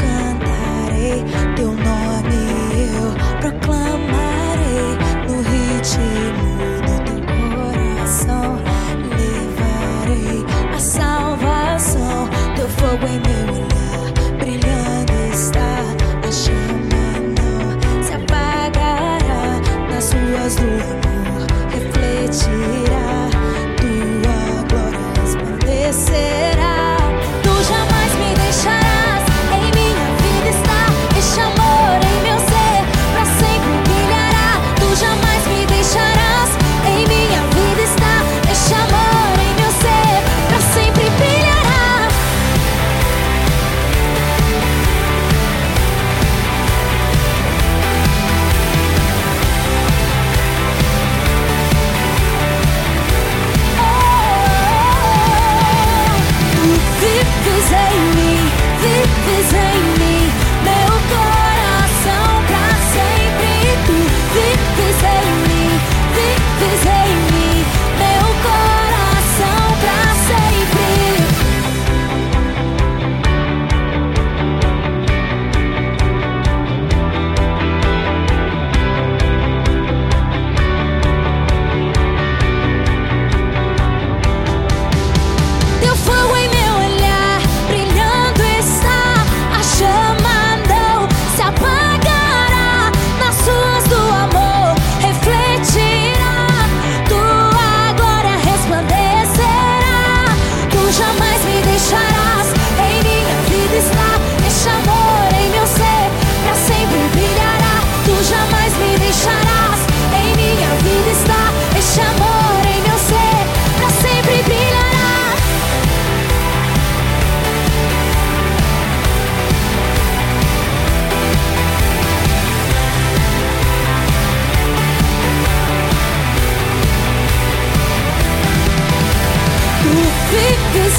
cantarei teu nome, eu proclamarei no ritmo do teu coração. Levarei a salvação, teu fogo em meu olhar, brilhando está. A chama não se apagará nas ruas do amor, refletirá tua glória resplandecerá.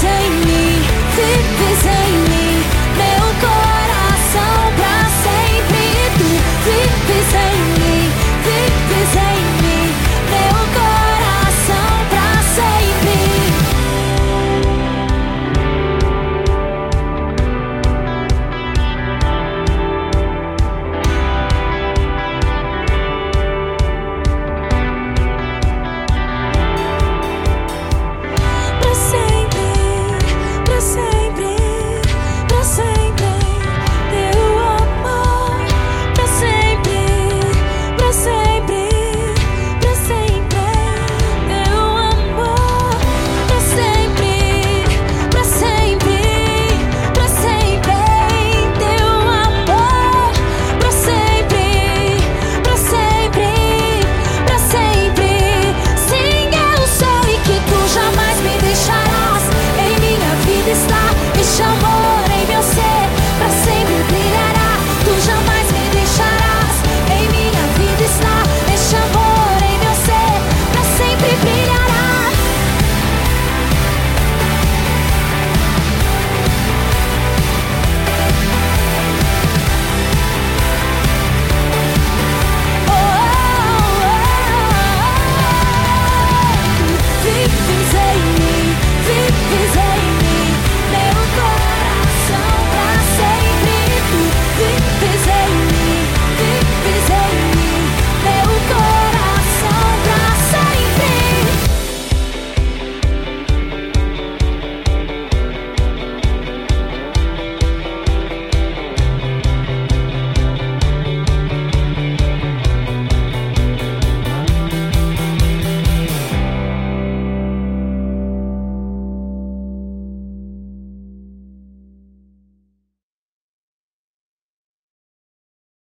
take